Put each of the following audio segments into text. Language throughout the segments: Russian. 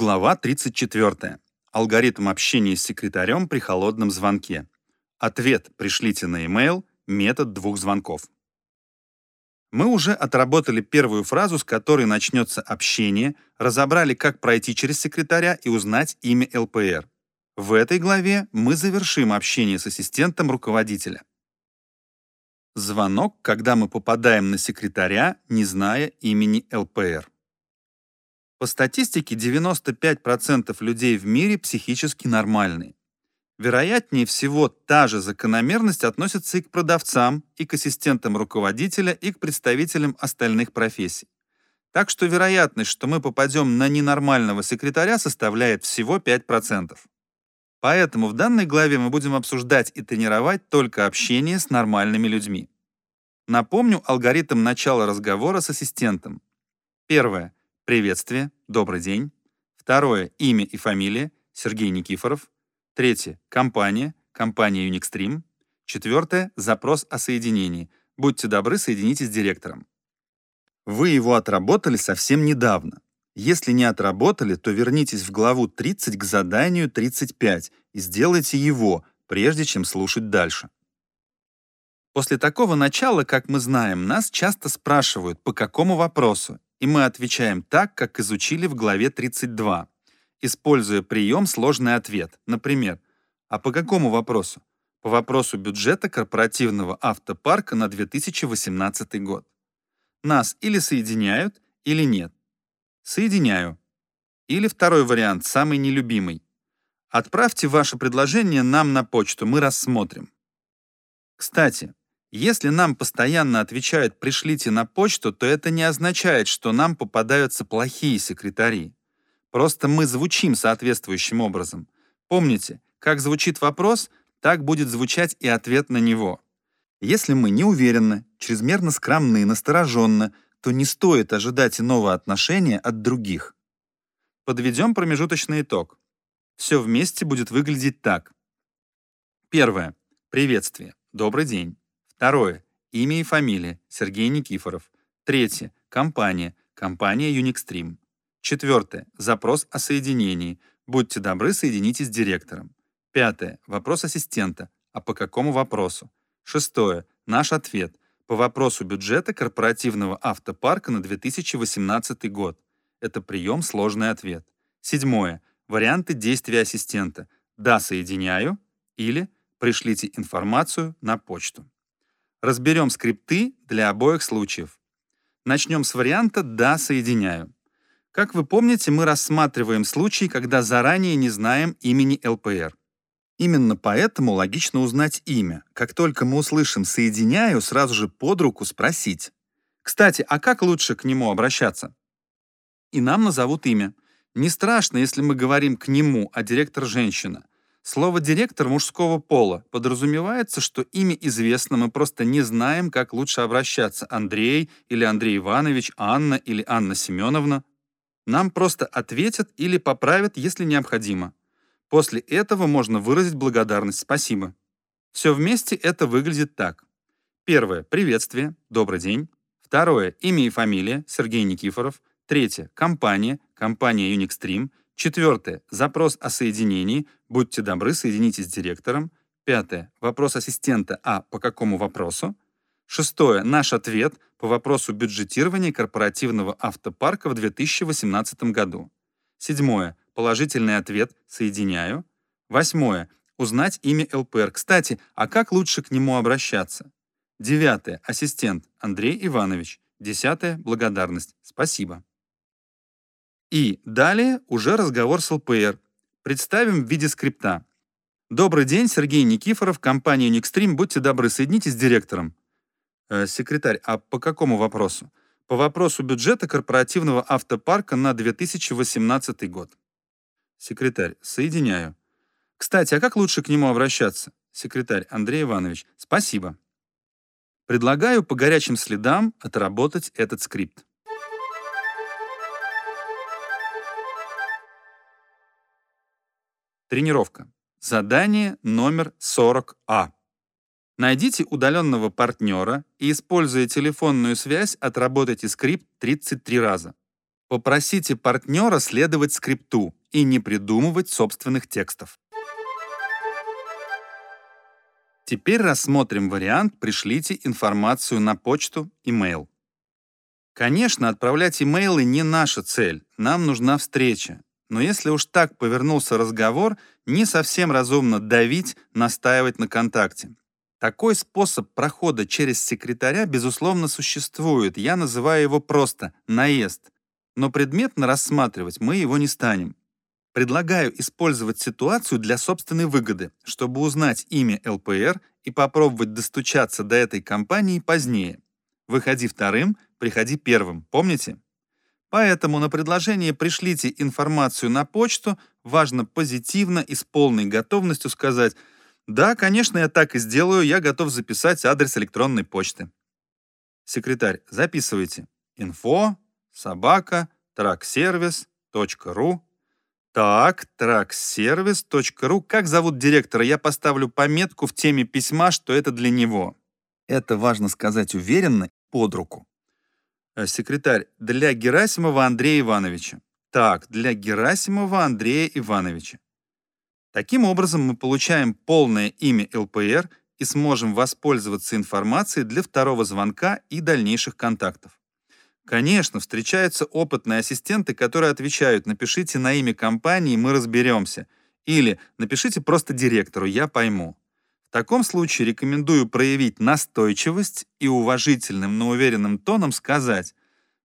Глава 34. Алгоритм общения с секретарем при холодном звонке. Ответ пришлите на e-mail, метод двух звонков. Мы уже отработали первую фразу, с которой начнется общение, разобрали, как пройти через секретаря и узнать имя ЛПР. В этой главе мы завершим общение с ассистентом руководителя. Звонок, когда мы попадаем на секретаря, не зная имени ЛПР. По статистике 95% людей в мире психически нормальные. Вероятнее всего, та же закономерность относится и к продавцам, и к ассистентам руководителя, и к представителям остальных профессий. Так что вероятность, что мы попадем на ненормального секретаря, составляет всего 5%. Поэтому в данной главе мы будем обсуждать и тренировать только общение с нормальными людьми. Напомню алгоритм начала разговора с ассистентом. Первое. Приветствие, добрый день. Второе, имя и фамилия, Сергей Никифоров. Третье, компания, компания Unixstream. Четвертое, запрос о соединении. Будьте добры, соединитесь с директором. Вы его отработали совсем недавно. Если не отработали, то вернитесь в главу 30 к заданию 35 и сделайте его, прежде чем слушать дальше. После такого начала, как мы знаем, нас часто спрашивают, по какому вопросу, и мы отвечаем так, как изучили в главе 32, используя прием «сложный ответ». Например, а по какому вопросу? По вопросу бюджета корпоративного автопарка на 2018 год. Нас или соединяют, или нет. Соединяю. Или второй вариант, самый нелюбимый. Отправьте ваше предложение нам на почту, мы рассмотрим. Кстати, если нам постоянно отвечают «пришлите на почту», то это не означает, что нам попадаются плохие секретари. Просто мы звучим соответствующим образом. Помните, как звучит вопрос, так будет звучать и ответ на него. Если мы не уверены, чрезмерно скромны, настороженно, то не стоит ожидать иного отношения от других. Подведем промежуточный итог. Все вместе будет выглядеть так. Первое. Приветствие. Добрый день. Второе. Имя и фамилия. Сергей Никифоров. Третье. Компания. Компания Unixstream. Четвертое. Запрос о соединении. Будьте добры, соединитесь с директором. Пятое. Вопрос ассистента. А по какому вопросу? Шестое. Наш ответ. По вопросу бюджета корпоративного автопарка на 2018 год. Это прием «Сложный ответ». Седьмое. Варианты действия ассистента. «Да, соединяю» или «Пришлите информацию на почту». Разберем скрипты для обоих случаев. Начнем с варианта «да, соединяю». Как вы помните, мы рассматриваем случаи, когда заранее не знаем имени ЛПР. Именно поэтому логично узнать имя. Как только мы услышим «соединяю», сразу же под руку спросить. Кстати, а как лучше к нему обращаться? И нам назовут имя. Не страшно, если мы говорим к нему, а директор женщина. Слово «директор» мужского пола подразумевается, что имя известно, мы просто не знаем, как лучше обращаться. Андрей или Андрей Иванович, Анна или Анна Семеновна. Нам просто ответят или поправят, если необходимо. После этого можно выразить благодарность «спасибо». Все вместе это выглядит так. Первое — приветствие, добрый день. Второе — имя и фамилия, Сергей Никифоров. Третье — компания, компания Unixstream. Четвертое. Запрос о соединении. Будьте добры, соединитесь с директором. Пятое. Вопрос ассистента А по какому вопросу? Шестое. Наш ответ по вопросу бюджетирования корпоративного автопарка в 2018 году. Седьмое. Положительный ответ «Соединяю». Восьмое. Узнать имя ЛПР. Кстати, а как лучше к нему обращаться? Девятое. Ассистент Андрей Иванович. Десятое. Благодарность. Спасибо. И далее уже разговор с ЛПР. Представим в виде скрипта. Добрый день, Сергей Никифоров, компания Unicstream. Будьте добры, соединитесь с директором. Э, секретарь, а по какому вопросу? По вопросу бюджета корпоративного автопарка на 2018 год. Секретарь, соединяю. Кстати, а как лучше к нему обращаться? Секретарь Андрей Иванович, спасибо. Предлагаю по горячим следам отработать этот скрипт. Тренировка. Задание номер 40А. Найдите удаленного партнера и, используя телефонную связь, отработайте скрипт 33 раза. Попросите партнера следовать скрипту и не придумывать собственных текстов. Теперь рассмотрим вариант «Пришлите информацию на почту, имейл». Конечно, отправлять имейлы не наша цель, нам нужна встреча. Но если уж так повернулся разговор, не совсем разумно давить, настаивать на контакте. Такой способ прохода через секретаря, безусловно, существует. Я называю его просто «наезд» но предметно рассматривать мы его не станем. Предлагаю использовать ситуацию для собственной выгоды, чтобы узнать имя ЛПР и попробовать достучаться до этой компании позднее. Выходи вторым, приходи первым, помните? Поэтому на предложение «пришлите информацию на почту» важно позитивно и с полной готовностью сказать «Да, конечно, я так и сделаю, я готов записать адрес электронной почты». Секретарь, записывайте. Info собака траксервис.ру. Так, траксервис.ру. Как зовут директора? Я поставлю пометку в теме письма, что это для него. Это важно сказать уверенно, под руку. Э, секретарь, для Герасимова Андрея Ивановича. Так, для Герасимова Андрея Ивановича. Таким образом, мы получаем полное имя ЛПР и сможем воспользоваться информацией для второго звонка и дальнейших контактов. Конечно, встречаются опытные ассистенты, которые отвечают «напишите на имя компании, мы разберемся» или «напишите просто директору, я пойму». В таком случае рекомендую проявить настойчивость и уважительным, но уверенным тоном сказать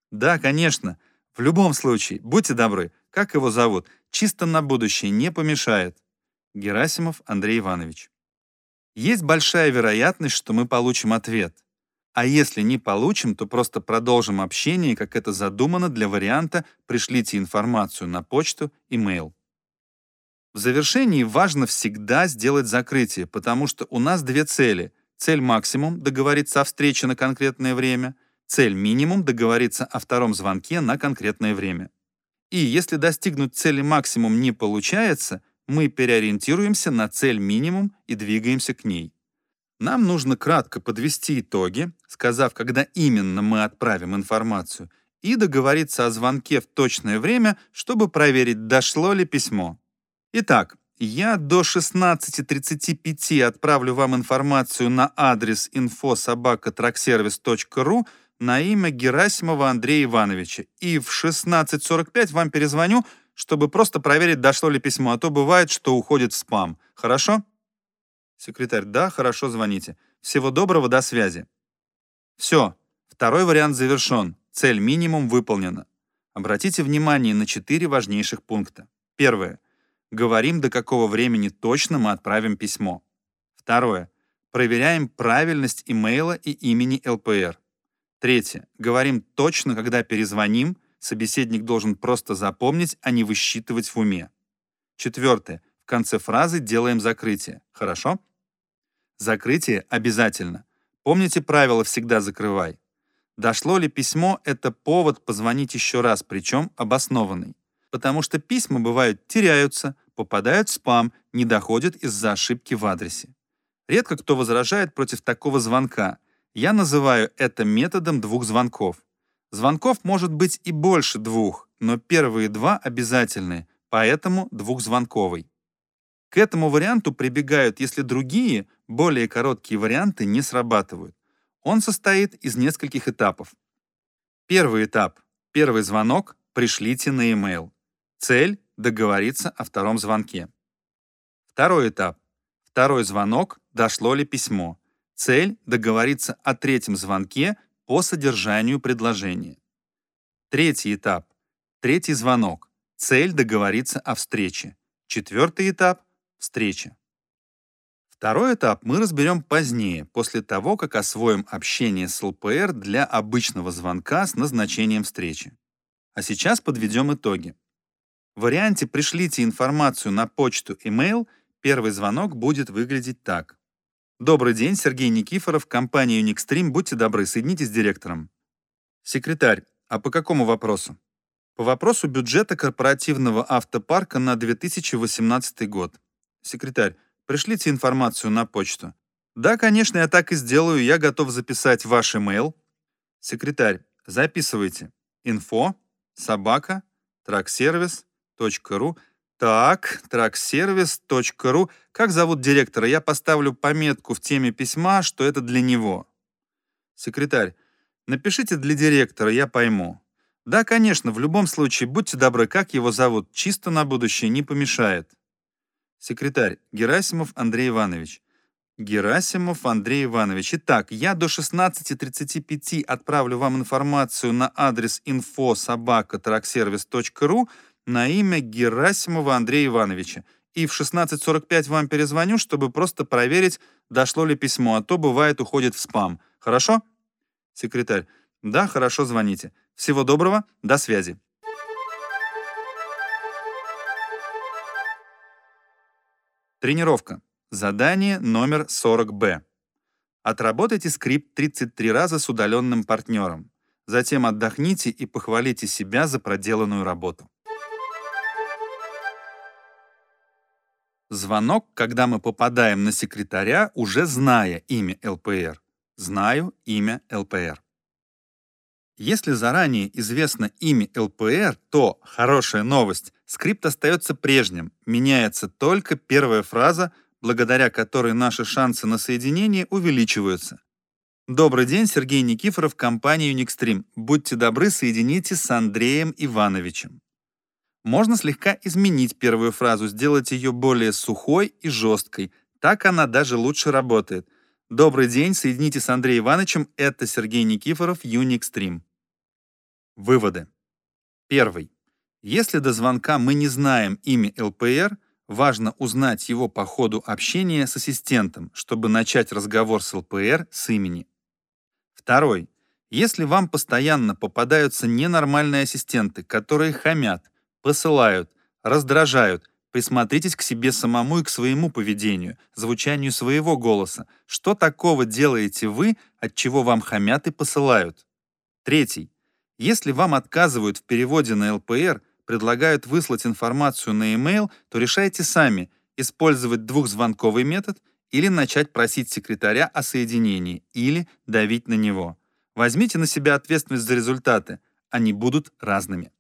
«Да, конечно, в любом случае, будьте добры, как его зовут, чисто на будущее не помешает». Герасимов Андрей Иванович. Есть большая вероятность, что мы получим ответ. А если не получим, то просто продолжим общение, как это задумано для варианта «пришлите информацию на почту, имейл». В завершении важно всегда сделать закрытие, потому что у нас две цели. Цель максимум — договориться о встрече на конкретное время, цель минимум — договориться о втором звонке на конкретное время. И если достигнуть цели максимум не получается, мы переориентируемся на цель минимум и двигаемся к ней. Нам нужно кратко подвести итоги, сказав, когда именно мы отправим информацию, и договориться о звонке в точное время, чтобы проверить, дошло ли письмо. Итак, я до 16.35 отправлю вам информацию на адрес infosobakatrackservice.ru на имя Герасимова Андрея Ивановича. И в 16.45 вам перезвоню, чтобы просто проверить, дошло ли письмо, а то бывает, что уходит в спам. Хорошо? Секретарь, да, хорошо, звоните. Всего доброго, до связи. Все, второй вариант завершен. Цель минимум выполнена. Обратите внимание на четыре важнейших пункта. Первое. Говорим, до какого времени точно мы отправим письмо. Второе. Проверяем правильность имейла и имени ЛПР. Третье. Говорим точно, когда перезвоним, собеседник должен просто запомнить, а не высчитывать в уме. Четвертое. В конце фразы делаем закрытие. Хорошо? Закрытие обязательно. Помните правило «всегда закрывай». Дошло ли письмо — это повод позвонить еще раз, причем обоснованный. Потому что письма бывают теряются, попадают в спам, не доходят из-за ошибки в адресе. Редко кто возражает против такого звонка. Я называю это методом двух звонков. Звонков может быть и больше двух, но первые два обязательны, поэтому двухзвонковый. К этому варианту прибегают, если другие, более короткие варианты не срабатывают. Он состоит из нескольких этапов. Первый этап. Первый звонок пришлите на e-mail. Цель — договориться о втором звонке. Второй этап. Второй звонок дошло ли письмо. Цель — договориться о третьем звонке по содержанию предложения. Третий этап. Третий звонок. Цель — договориться о встрече. Четвертый этап встречи. Второй этап мы разберем позднее, после того, как освоим общение с ЛПР для обычного звонка с назначением встречи. А сейчас подведем итоги. В варианте «Пришлите информацию на почту email» первый звонок будет выглядеть так. Добрый день, Сергей Никифоров, компания Unicstream, будьте добры, соединитесь с директором. Секретарь, а по какому вопросу? По вопросу бюджета корпоративного автопарка на 2018 год. Секретарь, пришлите информацию на почту. Да, конечно, я так и сделаю, я готов записать ваш email. Секретарь, записывайте. Info, собака, траксервис.ру. Так, траксервис.ру. Как зовут директора? Я поставлю пометку в теме письма, что это для него. Секретарь, напишите для директора, я пойму. Да, конечно, в любом случае, будьте добры, как его зовут, чисто на будущее не помешает. Секретарь, Герасимов Андрей Иванович. Герасимов Андрей Иванович. Итак, я до 16.35 отправлю вам информацию на адрес info.sobaka.trackservice.ru на имя Герасимова Андрея Ивановича. И в 16.45 вам перезвоню, чтобы просто проверить, дошло ли письмо, а то бывает уходит в спам. Хорошо? Секретарь. Да, хорошо, звоните. Всего доброго, до связи. Тренировка. Задание номер 40Б. Отработайте скрипт 33 раза с удаленным партнером. Затем отдохните и похвалите себя за проделанную работу. Звонок, когда мы попадаем на секретаря, уже зная имя ЛПР. Знаю имя ЛПР. Если заранее известно имя ЛПР, то, хорошая новость, скрипт остается прежним, меняется только первая фраза — благодаря которой наши шансы на соединение увеличиваются. Добрый день, Сергей Никифоров, компания Unicstream. Будьте добры, соедините с Андреем Ивановичем. Можно слегка изменить первую фразу, сделать ее более сухой и жесткой. Так она даже лучше работает. Добрый день, соедините с Андреем Ивановичем. Это Сергей Никифоров, Unicstream. Выводы. Первый. Если до звонка мы не знаем имя ЛПР, Важно узнать его по ходу общения с ассистентом, чтобы начать разговор с ЛПР с имени. Второй. Если вам постоянно попадаются ненормальные ассистенты, которые хамят, посылают, раздражают, присмотритесь к себе самому и к своему поведению, звучанию своего голоса. Что такого делаете вы, от чего вам хамят и посылают? Третий. Если вам отказывают в переводе на ЛПР – предлагают выслать информацию на e-mail, то решайте сами, использовать двухзвонковый метод или начать просить секретаря о соединении, или давить на него. Возьмите на себя ответственность за результаты, они будут разными.